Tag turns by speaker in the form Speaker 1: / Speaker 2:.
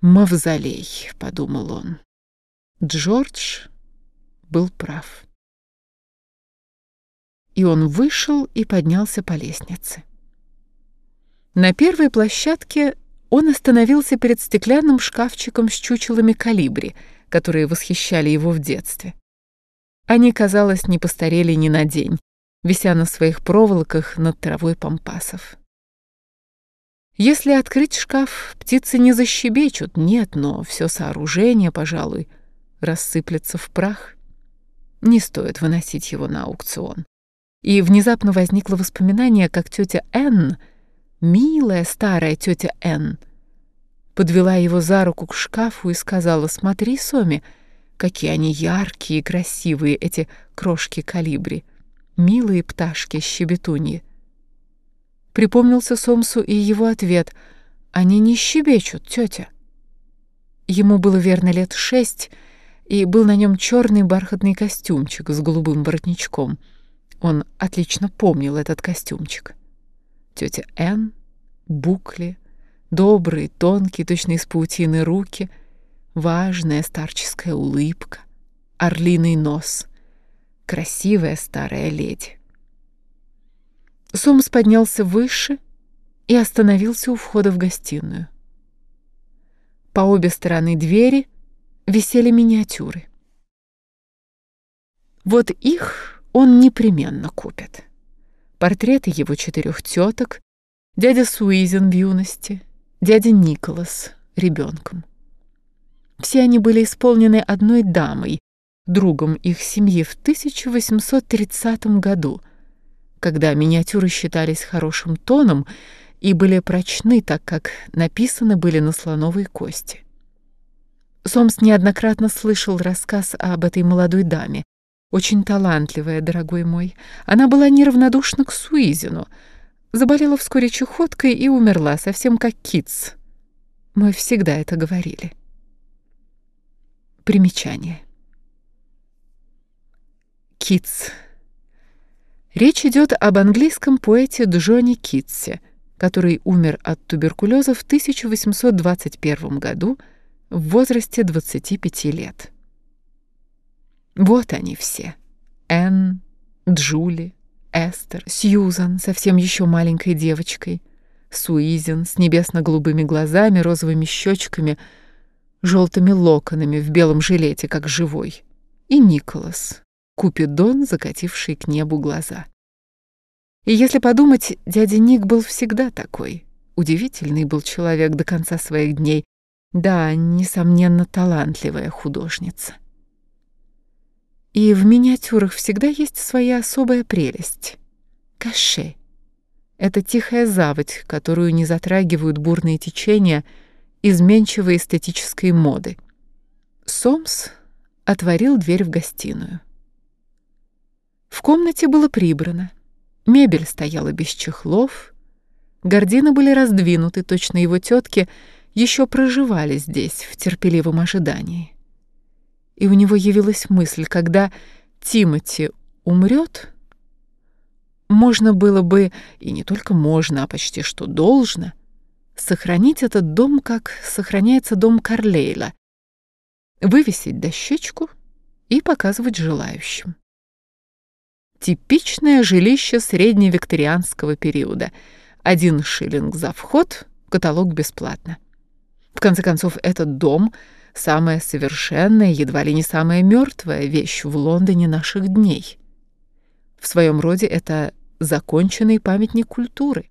Speaker 1: «Мавзолей», — подумал он. Джордж был прав. И он вышел и поднялся по лестнице. На первой площадке он остановился перед стеклянным шкафчиком с чучелами калибри, которые восхищали его в детстве. Они, казалось, не постарели ни на день, вися на своих проволоках над травой пампасов. Если открыть шкаф, птицы не защебечут, нет, но все сооружение, пожалуй, рассыплется в прах. Не стоит выносить его на аукцион. И внезапно возникло воспоминание, как тетя Энн — милая старая тетя Н. Подвела его за руку к шкафу и сказала, «Смотри, Соми, какие они яркие и красивые, эти крошки калибри, милые пташки-щебетуньи». Припомнился Сомсу и его ответ, «Они не щебечут, тетя». Ему было верно лет шесть, и был на нем черный бархатный костюмчик с голубым воротничком. Он отлично помнил этот костюмчик тетя Н, букли, добрые, тонкие, точно из паутины руки, важная старческая улыбка, орлиный нос, красивая старая леди. Сомс поднялся выше и остановился у входа в гостиную. По обе стороны двери висели миниатюры. Вот их он непременно купит портреты его четырех теток, дядя Суизен в юности, дядя Николас ребенком. Все они были исполнены одной дамой, другом их семьи в 1830 году, когда миниатюры считались хорошим тоном и были прочны, так как написаны были на слоновой кости. Сомс неоднократно слышал рассказ об этой молодой даме, очень талантливая, дорогой мой. Она была неравнодушна к Суизину. Заболела вскоре чехоткой и умерла, совсем как Китс. Мы всегда это говорили. Примечание. Китс. Речь идет об английском поэте Джонни Китсе, который умер от туберкулеза в 1821 году в возрасте 25 лет. Вот они все. Энн, Джули, Эстер, Сьюзан, совсем еще маленькой девочкой, Суизен с небесно-голубыми глазами, розовыми щечками, желтыми локонами в белом жилете, как живой, и Николас, Купидон, закативший к небу глаза. И если подумать, дядя Ник был всегда такой. Удивительный был человек до конца своих дней. Да, несомненно, талантливая художница. И в миниатюрах всегда есть своя особая прелесть. Каше. Это тихая заводь, которую не затрагивают бурные течения изменчивой эстетической моды. Сомс отворил дверь в гостиную. В комнате было прибрано. Мебель стояла без чехлов, гардины были раздвинуты, точно его тетки еще проживали здесь в терпеливом ожидании и у него явилась мысль, когда Тимати умрет, можно было бы, и не только можно, а почти что должно, сохранить этот дом, как сохраняется дом Карлейла, вывесить дощечку и показывать желающим. Типичное жилище средневикторианского периода. Один шиллинг за вход, каталог бесплатно. В конце концов, этот дом — самая совершенная, едва ли не самая мертвая вещь в Лондоне наших дней. В своем роде это законченный памятник культуры.